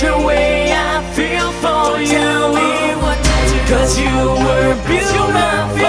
the way I feel for you. Cause you were beautiful.